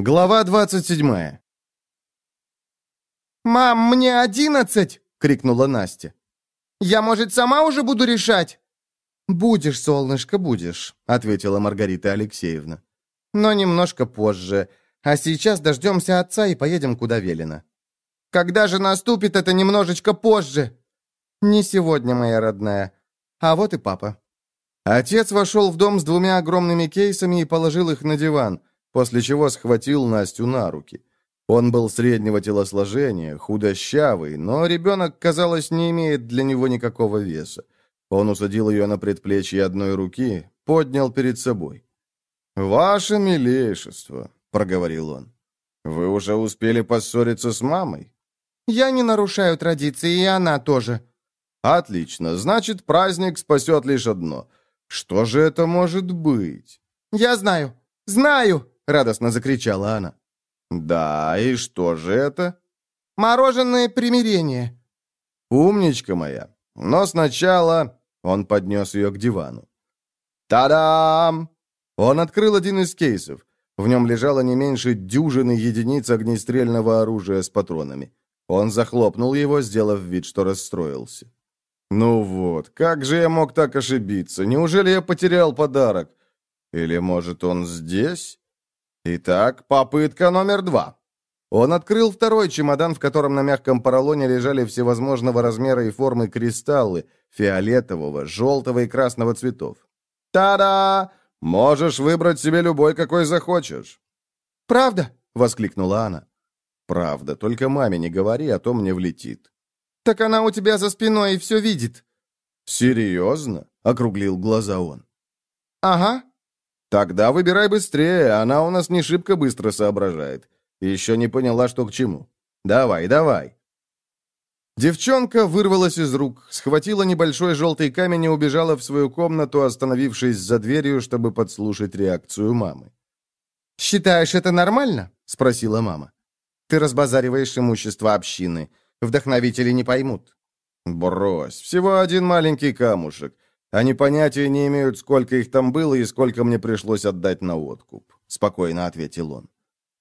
Глава 27. «Мам, мне одиннадцать!» — крикнула Настя. «Я, может, сама уже буду решать?» «Будешь, солнышко, будешь», — ответила Маргарита Алексеевна. «Но немножко позже. А сейчас дождемся отца и поедем, куда велено». «Когда же наступит это немножечко позже?» «Не сегодня, моя родная. А вот и папа». Отец вошел в дом с двумя огромными кейсами и положил их на диван, после чего схватил Настю на руки. Он был среднего телосложения, худощавый, но ребенок, казалось, не имеет для него никакого веса. Он усадил ее на предплечье одной руки, поднял перед собой. «Ваше милейшество», — проговорил он, — «вы уже успели поссориться с мамой?» «Я не нарушаю традиции, и она тоже». «Отлично, значит, праздник спасет лишь одно. Что же это может быть?» «Я знаю, знаю!» Радостно закричала она. «Да, и что же это?» «Мороженое примирение». «Умничка моя. Но сначала...» Он поднес ее к дивану. «Та-дам!» Он открыл один из кейсов. В нем лежало не меньше дюжины единиц огнестрельного оружия с патронами. Он захлопнул его, сделав вид, что расстроился. «Ну вот, как же я мог так ошибиться? Неужели я потерял подарок? Или, может, он здесь?» Итак, попытка номер два. Он открыл второй чемодан, в котором на мягком поролоне лежали всевозможного размера и формы кристаллы фиолетового, желтого и красного цветов. «Та-да! Можешь выбрать себе любой, какой захочешь». «Правда?» — воскликнула она. «Правда, только маме не говори, а то мне влетит». «Так она у тебя за спиной и все видит». «Серьезно?» — округлил глаза он. «Ага», «Тогда выбирай быстрее, она у нас не шибко быстро соображает. Еще не поняла, что к чему. Давай, давай». Девчонка вырвалась из рук, схватила небольшой желтый камень и убежала в свою комнату, остановившись за дверью, чтобы подслушать реакцию мамы. «Считаешь это нормально?» — спросила мама. «Ты разбазариваешь имущество общины. Вдохновители не поймут». «Брось, всего один маленький камушек. Они понятия не имеют, сколько их там было и сколько мне пришлось отдать на откуп», — спокойно ответил он.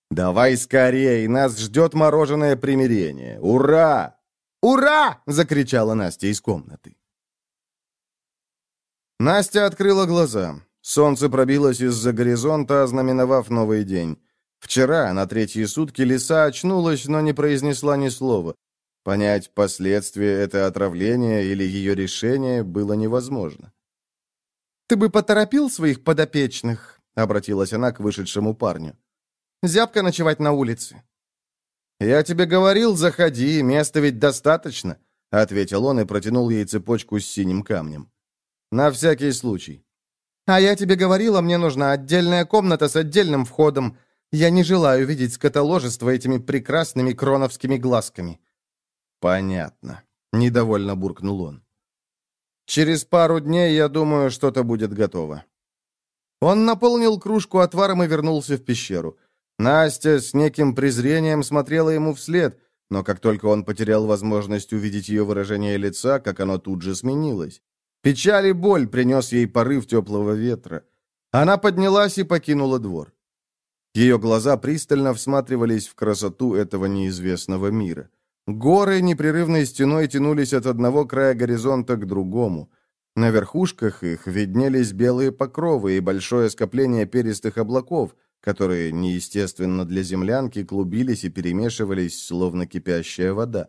«Давай скорее, нас ждет мороженое примирение. Ура!» «Ура!» — закричала Настя из комнаты. Настя открыла глаза. Солнце пробилось из-за горизонта, ознаменовав новый день. Вчера, на третьи сутки, лиса очнулась, но не произнесла ни слова. Понять последствия это отравления или ее решение было невозможно. «Ты бы поторопил своих подопечных», — обратилась она к вышедшему парню. «Зябко ночевать на улице». «Я тебе говорил, заходи, места ведь достаточно», — ответил он и протянул ей цепочку с синим камнем. «На всякий случай». «А я тебе говорила, мне нужна отдельная комната с отдельным входом. Я не желаю видеть скотоложество этими прекрасными кроновскими глазками. «Понятно», — недовольно буркнул он. «Через пару дней, я думаю, что-то будет готово». Он наполнил кружку отваром и вернулся в пещеру. Настя с неким презрением смотрела ему вслед, но как только он потерял возможность увидеть ее выражение лица, как оно тут же сменилось. Печаль и боль принес ей порыв теплого ветра. Она поднялась и покинула двор. Ее глаза пристально всматривались в красоту этого неизвестного мира. Горы непрерывной стеной тянулись от одного края горизонта к другому. На верхушках их виднелись белые покровы и большое скопление перистых облаков, которые, неестественно для землянки, клубились и перемешивались, словно кипящая вода.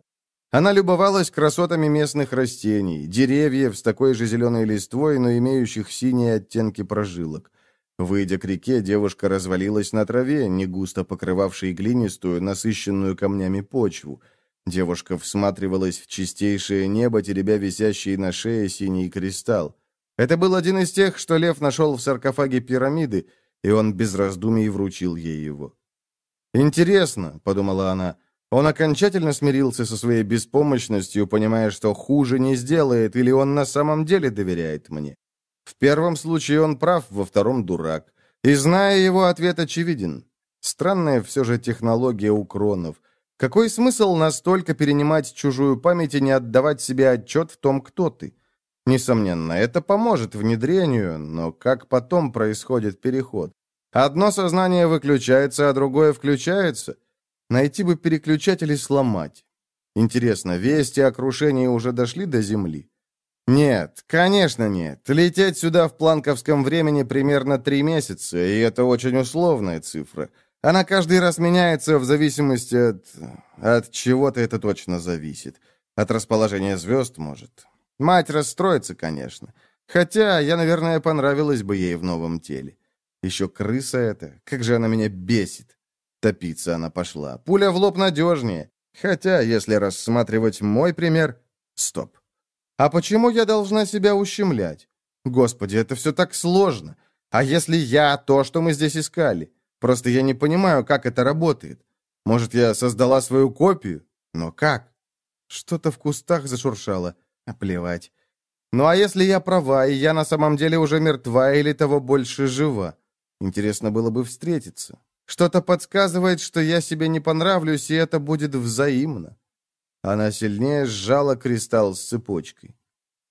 Она любовалась красотами местных растений, деревьев с такой же зеленой листвой, но имеющих синие оттенки прожилок. Выйдя к реке, девушка развалилась на траве, не густо покрывавшей глинистую, насыщенную камнями почву – Девушка всматривалась в чистейшее небо, теребя висящий на шее синий кристалл. Это был один из тех, что лев нашел в саркофаге пирамиды, и он без раздумий вручил ей его. «Интересно», — подумала она, — «он окончательно смирился со своей беспомощностью, понимая, что хуже не сделает, или он на самом деле доверяет мне? В первом случае он прав, во втором — дурак. И, зная его, ответ очевиден. Странная все же технология у кронов — какой смысл настолько перенимать чужую память и не отдавать себе отчет в том, кто ты? Несомненно, это поможет внедрению, но как потом происходит переход? Одно сознание выключается, а другое включается. Найти бы переключатель и сломать. Интересно, вести о крушении уже дошли до Земли? Нет, конечно нет. Лететь сюда в планковском времени примерно три месяца, и это очень условная цифра. Она каждый раз меняется в зависимости от... От чего-то это точно зависит. От расположения звезд, может. Мать расстроится, конечно. Хотя я, наверное, понравилась бы ей в новом теле. Еще крыса эта. Как же она меня бесит. Топиться она пошла. Пуля в лоб надежнее. Хотя, если рассматривать мой пример... Стоп. А почему я должна себя ущемлять? Господи, это все так сложно. А если я то, что мы здесь искали? Просто я не понимаю, как это работает. Может, я создала свою копию? Но как? Что-то в кустах зашуршало. А плевать. Ну а если я права, и я на самом деле уже мертва или того больше жива? Интересно было бы встретиться. Что-то подсказывает, что я себе не понравлюсь, и это будет взаимно. Она сильнее сжала кристалл с цепочкой.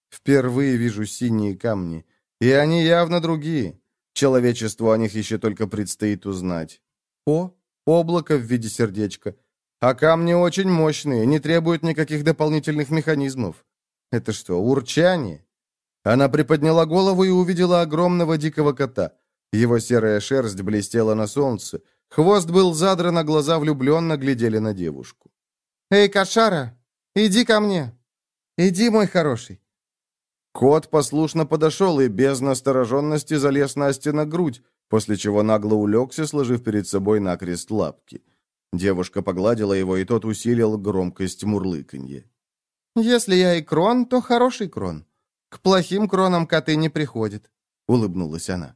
Впервые вижу синие камни, и они явно другие. Человечеству о них еще только предстоит узнать. О, облако в виде сердечка. А камни очень мощные, не требуют никаких дополнительных механизмов. Это что, урчание? Она приподняла голову и увидела огромного дикого кота. Его серая шерсть блестела на солнце. Хвост был задран, а глаза влюбленно глядели на девушку. «Эй, кошара, иди ко мне! Иди, мой хороший!» Кот послушно подошел и без настороженности залез Насте на грудь, после чего нагло улегся, сложив перед собой накрест лапки. Девушка погладила его, и тот усилил громкость мурлыканье. «Если я и крон, то хороший крон. К плохим кронам коты не приходят», — улыбнулась она.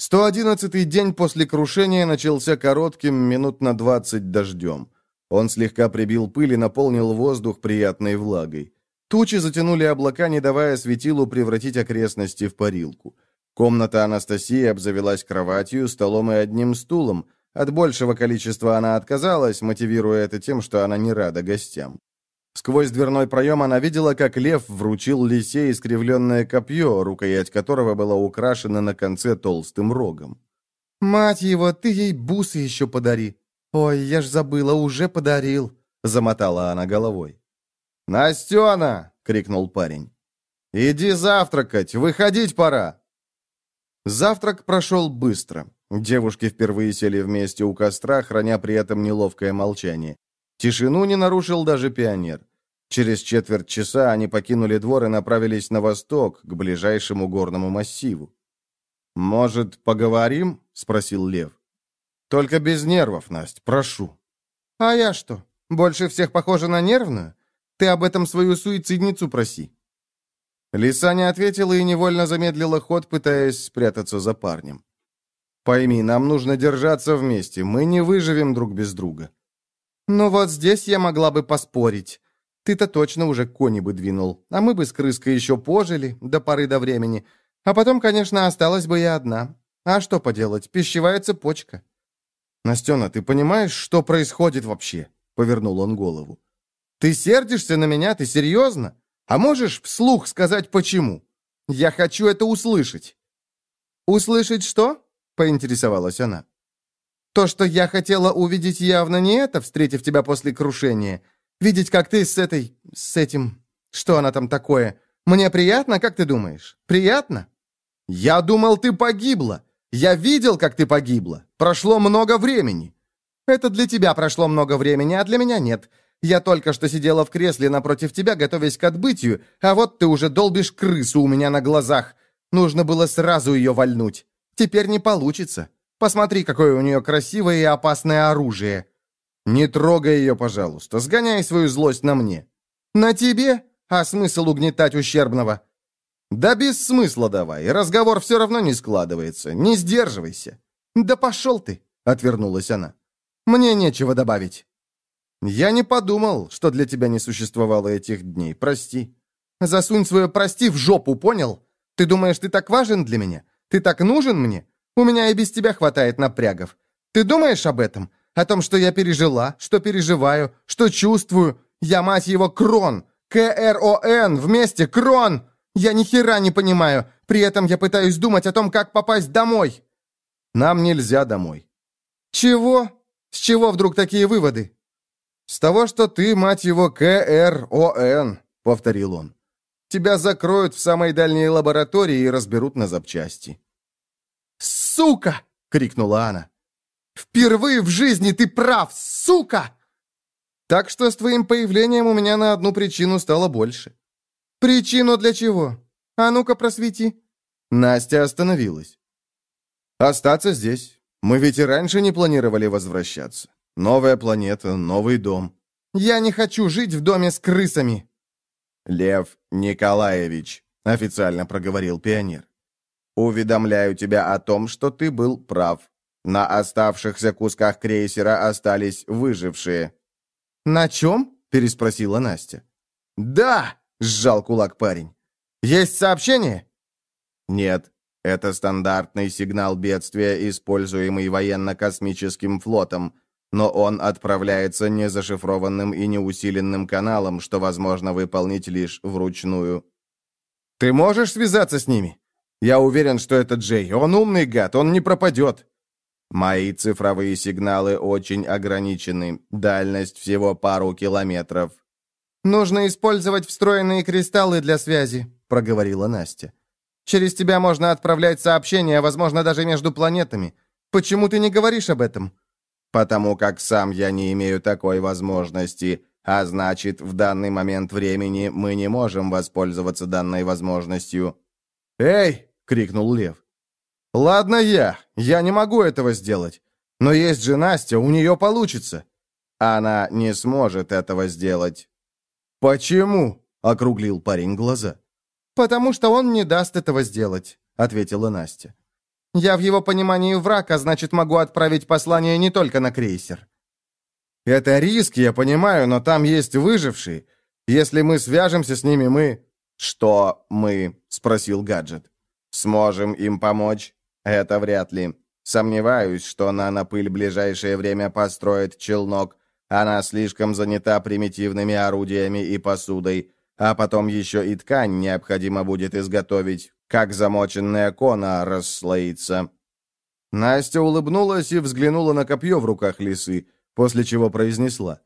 111-й день после крушения начался коротким, минут на 20 дождем. Он слегка прибил пыль и наполнил воздух приятной влагой. Тучи затянули облака, не давая светилу превратить окрестности в парилку. Комната Анастасии обзавелась кроватью, столом и одним стулом. От большего количества она отказалась, мотивируя это тем, что она не рада гостям. Сквозь дверной проем она видела, как лев вручил лисе искривленное копье, рукоять которого была украшена на конце толстым рогом. «Мать его, ты ей бусы еще подари!» «Ой, я ж забыла, уже подарил!» — замотала она головой. «Настена!» — крикнул парень. «Иди завтракать, выходить пора!» Завтрак прошел быстро. Девушки впервые сели вместе у костра, храня при этом неловкое молчание. Тишину не нарушил даже пионер. Через четверть часа они покинули двор и направились на восток, к ближайшему горному массиву. «Может, поговорим?» — спросил Лев. «Только без нервов, Насть, прошу». «А я что, больше всех похожа на нервную? Ты об этом свою суицидницу проси». Лиса не ответила и невольно замедлила ход, пытаясь спрятаться за парнем. «Пойми, нам нужно держаться вместе, мы не выживем друг без друга». «Ну вот здесь я могла бы поспорить. Ты-то точно уже кони бы двинул, а мы бы с крыской еще пожили до поры до времени. А потом, конечно, осталась бы я одна. А что поделать, пищевая цепочка». «Настена, ты понимаешь, что происходит вообще?» — повернул он голову. «Ты сердишься на меня? Ты серьезно? А можешь вслух сказать, почему? Я хочу это услышать». «Услышать что?» — поинтересовалась она. То, что я хотела увидеть, явно не это, встретив тебя после крушения. Видеть, как ты с этой... с этим... Что она там такое? Мне приятно, как ты думаешь? Приятно? Я думал, ты погибла. Я видел, как ты погибла. Прошло много времени. Это для тебя прошло много времени, а для меня нет. Я только что сидела в кресле напротив тебя, готовясь к отбытию, а вот ты уже долбишь крысу у меня на глазах. Нужно было сразу ее вальнуть. Теперь не получится. Посмотри, какое у нее красивое и опасное оружие. Не трогай ее, пожалуйста. Сгоняй свою злость на мне. На тебе? А смысл угнетать ущербного? Да без смысла давай. Разговор все равно не складывается. Не сдерживайся. Да пошел ты, отвернулась она. Мне нечего добавить. Я не подумал, что для тебя не существовало этих дней. Прости. Засунь свое «прости» в жопу, понял? Ты думаешь, ты так важен для меня? Ты так нужен мне? У меня и без тебя хватает напрягов. Ты думаешь об этом? О том, что я пережила, что переживаю, что чувствую? Я, мать его, Крон! К-Р-О-Н! Вместе! Крон! Я ни хера не понимаю. При этом я пытаюсь думать о том, как попасть домой». «Нам нельзя домой». «Чего? С чего вдруг такие выводы?» «С того, что ты, мать его, КРОН», — повторил он. «Тебя закроют в самой дальней лаборатории и разберут на запчасти». «Сука!» — крикнула она. «Впервые в жизни ты прав, сука!» «Так что с твоим появлением у меня на одну причину стало больше». «Причину для чего? А ну-ка просвети». Настя остановилась. «Остаться здесь. Мы ведь и раньше не планировали возвращаться. Новая планета, новый дом». «Я не хочу жить в доме с крысами». «Лев Николаевич», — официально проговорил пионер. «Уведомляю тебя о том, что ты был прав. На оставшихся кусках крейсера остались выжившие». «На чем?» — переспросила Настя. «Да!» — сжал кулак парень. «Есть сообщение?» «Нет. Это стандартный сигнал бедствия, используемый военно-космическим флотом, но он отправляется незашифрованным и неусиленным каналом, что возможно выполнить лишь вручную». «Ты можешь связаться с ними?» «Я уверен, что это Джей. Он умный гад, он не пропадет». Мои цифровые сигналы очень ограничены. Дальность всего пару километров. «Нужно использовать встроенные кристаллы для связи», — проговорила Настя. «Через тебя можно отправлять сообщения, возможно, даже между планетами. Почему ты не говоришь об этом?» «Потому как сам я не имею такой возможности, а значит, в данный момент времени мы не можем воспользоваться данной возможностью». «Эй!» — крикнул Лев. «Ладно я, я не могу этого сделать. Но есть же Настя, у нее получится». «Она не сможет этого сделать». «Почему?» — округлил парень глаза. «Потому что он не даст этого сделать», — ответила Настя. «Я в его понимании враг, а значит, могу отправить послание не только на крейсер». «Это риск, я понимаю, но там есть выжившие. Если мы свяжемся с ними, мы...» «Что мы?» — спросил гаджет. «Сможем им помочь?» Это вряд ли. Сомневаюсь, что нанопыль в ближайшее время построит челнок. Она слишком занята примитивными орудиями и посудой. А потом еще и ткань необходимо будет изготовить, как замоченная кона расслоится. Настя улыбнулась и взглянула на копье в руках лисы, после чего произнесла.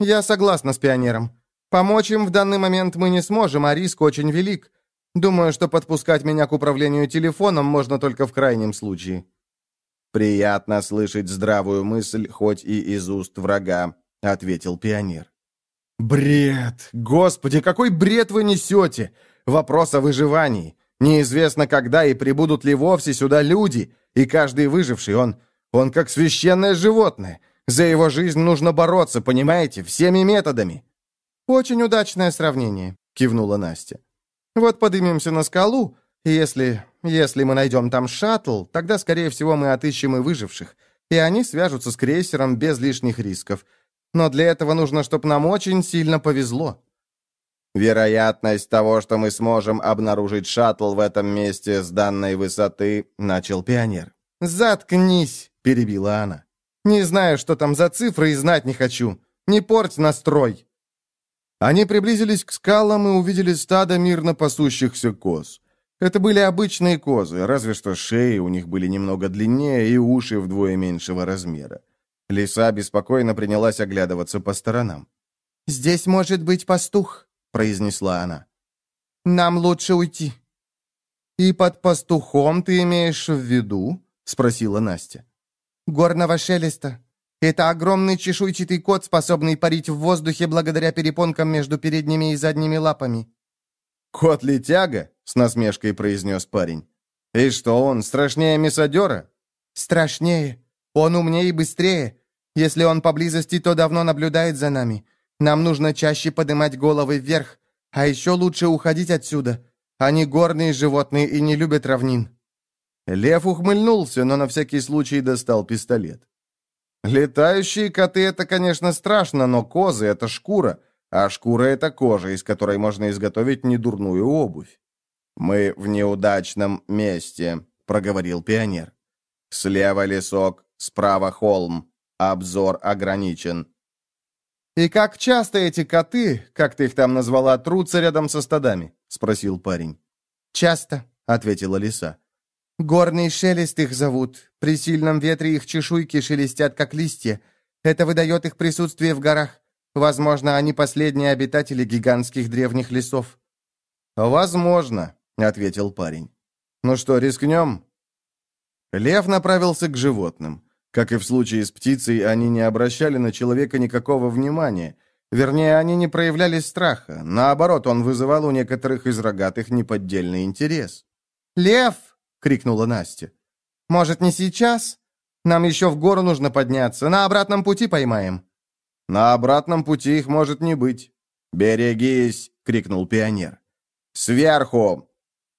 «Я согласна с пионером. Помочь им в данный момент мы не сможем, а риск очень велик. Думаю, что подпускать меня к управлению телефоном можно только в крайнем случае». «Приятно слышать здравую мысль, хоть и из уст врага», — ответил пионер. «Бред! Господи, какой бред вы несете! Вопрос о выживании. Неизвестно, когда и прибудут ли вовсе сюда люди, и каждый выживший, он... он как священное животное. За его жизнь нужно бороться, понимаете, всеми методами». «Очень удачное сравнение», — кивнула Настя. Вот поднимемся на скалу, и если... если мы найдем там шаттл, тогда, скорее всего, мы отыщем и выживших, и они свяжутся с крейсером без лишних рисков. Но для этого нужно, чтобы нам очень сильно повезло». «Вероятность того, что мы сможем обнаружить шаттл в этом месте с данной высоты», — начал пионер. «Заткнись», — перебила она. «Не знаю, что там за цифры, и знать не хочу. Не порть настрой». Они приблизились к скалам и увидели стадо мирно пасущихся коз. Это были обычные козы, разве что шеи у них были немного длиннее и уши вдвое меньшего размера. Лиса беспокойно принялась оглядываться по сторонам. «Здесь может быть пастух», — произнесла она. «Нам лучше уйти». «И под пастухом ты имеешь в виду?» — спросила Настя. «Горного шелеста. Это огромный чешуйчатый кот, способный парить в воздухе благодаря перепонкам между передними и задними лапами». «Кот-летяга?» — с насмешкой произнес парень. «И что, он страшнее мясодера?» «Страшнее. Он умнее и быстрее. Если он поблизости, то давно наблюдает за нами. Нам нужно чаще поднимать головы вверх, а еще лучше уходить отсюда. Они горные животные и не любят равнин». Лев ухмыльнулся, но на всякий случай достал пистолет. Летающие коты — это, конечно, страшно, но козы — это шкура, а шкура — это кожа, из которой можно изготовить недурную обувь. «Мы в неудачном месте», — проговорил пионер. «Слева лесок, справа холм. Обзор ограничен». «И как часто эти коты, как ты их там назвала, трутся рядом со стадами?» — спросил парень. «Часто», — ответила лиса. «Горный шелест их зовут. При сильном ветре их чешуйки шелестят, как листья. Это выдает их присутствие в горах. Возможно, они последние обитатели гигантских древних лесов». «Возможно», — ответил парень. «Ну что, рискнем?» Лев направился к животным. Как и в случае с птицей, они не обращали на человека никакого внимания. Вернее, они не проявляли страха. Наоборот, он вызывал у некоторых из рогатых неподдельный интерес. «Лев!» — крикнула Настя. «Может, не сейчас? Нам еще в гору нужно подняться. На обратном пути поймаем». «На обратном пути их может не быть». «Берегись!» — крикнул пионер. «Сверху!»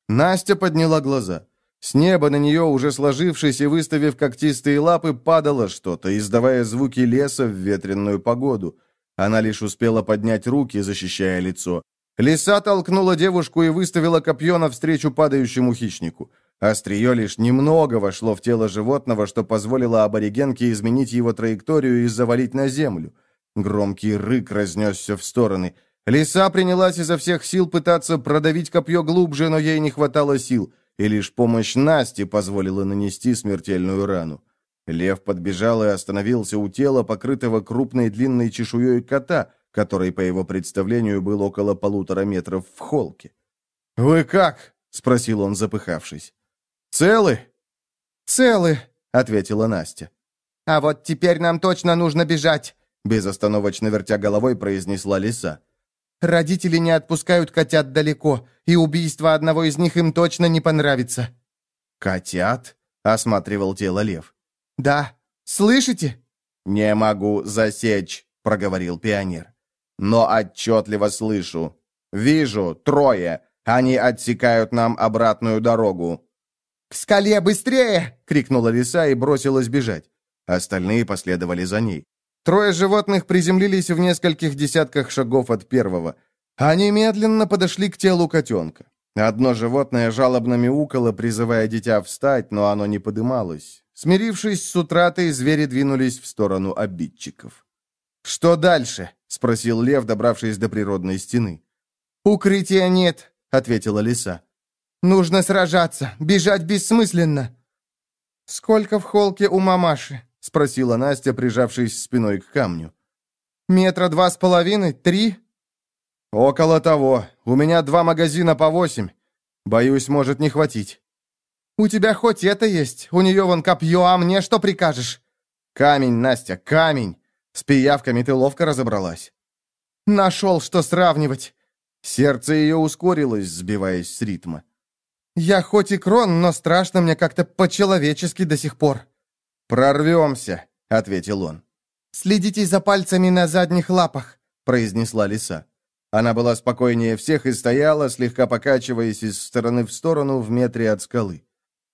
Настя подняла глаза. С неба на нее, уже сложившись и выставив когтистые лапы, падало что-то, издавая звуки леса в ветреную погоду. Она лишь успела поднять руки, защищая лицо. Лиса толкнула девушку и выставила копье навстречу падающему хищнику. Острие лишь немного вошло в тело животного, что позволило аборигенке изменить его траекторию и завалить на землю. Громкий рык разнесся в стороны. Лиса принялась изо всех сил пытаться продавить копье глубже, но ей не хватало сил — и лишь помощь Насти позволила нанести смертельную рану. Лев подбежал и остановился у тела, покрытого крупной длинной чешуей кота, который, по его представлению, был около полутора метров в холке. «Вы как?» — спросил он, запыхавшись. «Целы?» «Целы», — ответила Настя. «А вот теперь нам точно нужно бежать», — безостановочно вертя головой произнесла лиса. Родители не отпускают котят далеко, и убийство одного из них им точно не понравится». «Котят?» — осматривал тело лев. «Да. Слышите?» «Не могу засечь», — проговорил пионер. «Но отчетливо слышу. Вижу, трое. Они отсекают нам обратную дорогу». «К скале быстрее!» — крикнула лиса и бросилась бежать. Остальные последовали за ней. Трое животных приземлились в нескольких десятках шагов от первого. Они медленно подошли к телу котенка. Одно животное жалобно мяукало, призывая дитя встать, но оно не подымалось. Смирившись с утратой, звери двинулись в сторону обидчиков. «Что дальше?» — спросил лев, добравшись до природной стены. «Укрытия нет», — ответила лиса. «Нужно сражаться. Бежать бессмысленно». «Сколько в холке у мамаши?» — спросила Настя, прижавшись спиной к камню. «Метра два с половиной? Три?» «Около того. У меня два магазина по восемь. Боюсь, может не хватить». «У тебя хоть это есть. У нее вон копье, а мне что прикажешь?» «Камень, Настя, камень. С пиявками ты ловко разобралась». «Нашел, что сравнивать». Сердце ее ускорилось, сбиваясь с ритма. «Я хоть и крон, но страшно мне как-то по-человечески до сих пор». «Прорвемся», — ответил он. «Следите за пальцами на задних лапах», — произнесла лиса. Она была спокойнее всех и стояла, слегка покачиваясь из стороны в сторону в метре от скалы.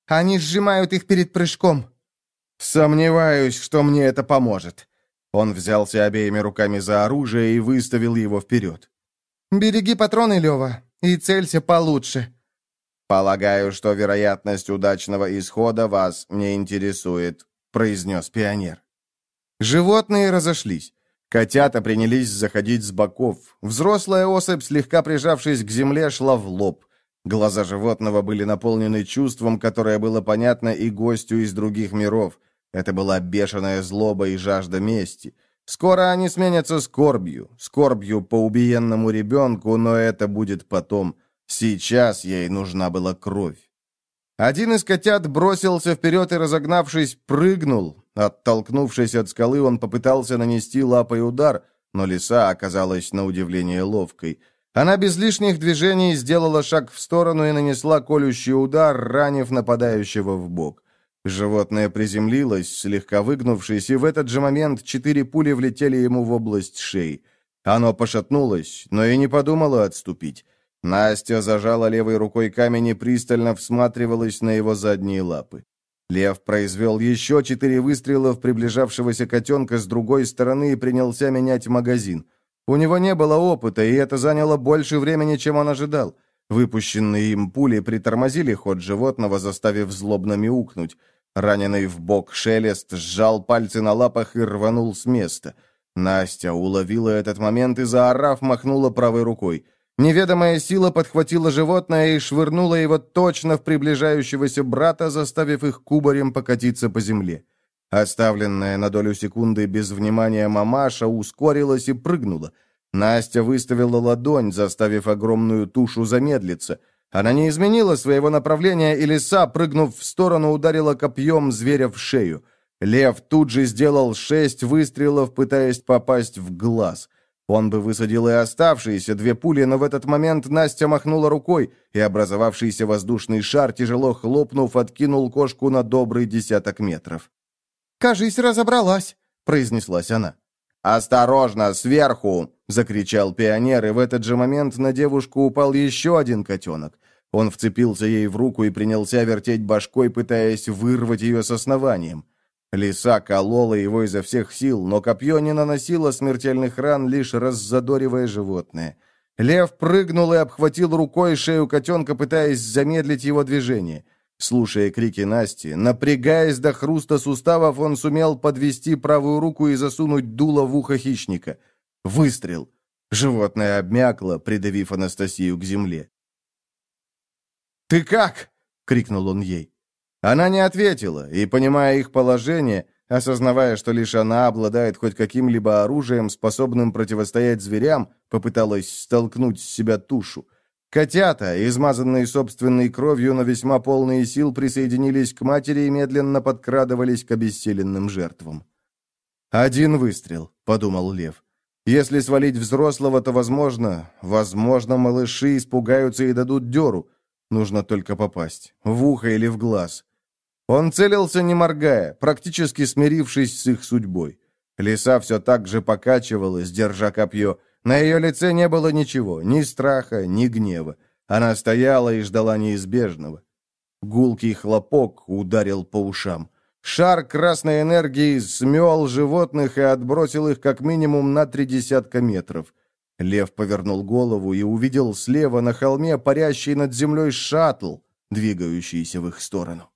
«Они сжимают их перед прыжком». «Сомневаюсь, что мне это поможет». Он взялся обеими руками за оружие и выставил его вперед. «Береги патроны, Лева, и целься получше». «Полагаю, что вероятность удачного исхода вас не интересует», произнес пионер. Животные разошлись. Котята принялись заходить с боков. Взрослая особь, слегка прижавшись к земле, шла в лоб. Глаза животного были наполнены чувством, которое было понятно и гостю из других миров. Это была бешеная злоба и жажда мести. Скоро они сменятся скорбью. Скорбью по убиенному ребенку, но это будет потом. Сейчас ей нужна была кровь. Один из котят бросился вперед и, разогнавшись, прыгнул. Оттолкнувшись от скалы, он попытался нанести лапой удар, но лиса оказалась на удивление ловкой. Она без лишних движений сделала шаг в сторону и нанесла колющий удар, ранив нападающего в бок. Животное приземлилось, слегка выгнувшись, и в этот же момент четыре пули влетели ему в область шеи. Оно пошатнулось, но и не подумало отступить. Настя зажала левой рукой камень и пристально всматривалась на его задние лапы. Лев произвел еще четыре выстрела в приближавшегося котенка с другой стороны и принялся менять магазин. У него не было опыта, и это заняло больше времени, чем он ожидал. Выпущенные им пули притормозили ход животного, заставив злобно мяукнуть. Раненый в бок шелест сжал пальцы на лапах и рванул с места. Настя уловила этот момент и, заорав, махнула правой рукой. Неведомая сила подхватила животное и швырнула его точно в приближающегося брата, заставив их кубарем покатиться по земле. Оставленная на долю секунды без внимания мамаша ускорилась и прыгнула. Настя выставила ладонь, заставив огромную тушу замедлиться. Она не изменила своего направления, и лиса, прыгнув в сторону, ударила копьем зверя в шею. Лев тут же сделал шесть выстрелов, пытаясь попасть в глаз. Он бы высадил и оставшиеся две пули, но в этот момент Настя махнула рукой, и образовавшийся воздушный шар, тяжело хлопнув, откинул кошку на добрый десяток метров. «Кажись, разобралась», — произнеслась она. «Осторожно, сверху!» — закричал пионер, и в этот же момент на девушку упал еще один котенок. Он вцепился ей в руку и принялся вертеть башкой, пытаясь вырвать ее с основанием. Лиса колола его изо всех сил, но копье не наносило смертельных ран, лишь раззадоривая животное. Лев прыгнул и обхватил рукой шею котенка, пытаясь замедлить его движение. Слушая крики Насти, напрягаясь до хруста суставов, он сумел подвести правую руку и засунуть дуло в ухо хищника. Выстрел. Животное обмякло, придавив Анастасию к земле. «Ты как?» — крикнул он ей. Она не ответила, и, понимая их положение, осознавая, что лишь она обладает хоть каким-либо оружием, способным противостоять зверям, попыталась столкнуть с себя тушу. Котята, измазанные собственной кровью, но весьма полные сил, присоединились к матери и медленно подкрадывались к обессиленным жертвам. «Один выстрел», — подумал Лев. «Если свалить взрослого, то, возможно, возможно, малыши испугаются и дадут дёру. Нужно только попасть. В ухо или в глаз». Он целился, не моргая, практически смирившись с их судьбой. Лиса все так же покачивалась, держа копье, — на ее лице не было ничего, ни страха, ни гнева. Она стояла и ждала неизбежного. Гулкий хлопок ударил по ушам. Шар красной энергии смел животных и отбросил их как минимум на три десятка метров. Лев повернул голову и увидел слева на холме парящий над землей шаттл, двигающийся в их сторону.